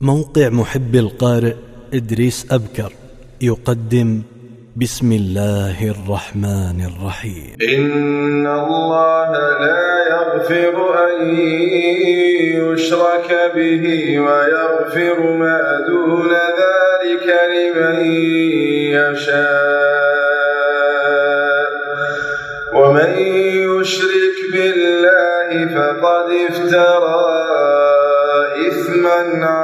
موقع محب القارئ إدريس أبكر يقدم بسم الله الرحمن الرحيم. إن الله لا يغفر أن يشرك به ويغفر ما دون ذلك لمن يشاء. ومن يشرك بالله فقد افترى إثما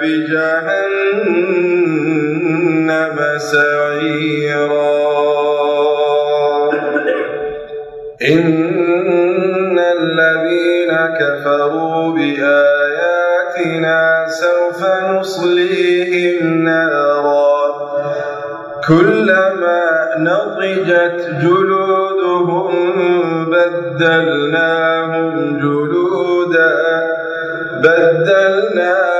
بجهنم سعيرا. إن الذين كفروا بآياتنا سوف نصليهم نارا. كلما نضجت جلودهم بدلناهم جلودا بدلناهم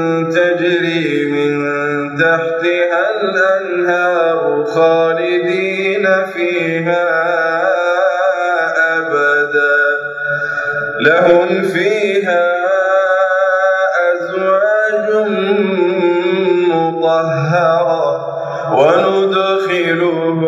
تحتها الأنهار خالدين فيها أبدا. لهم فيها أزواج مطهرة. وندخلهم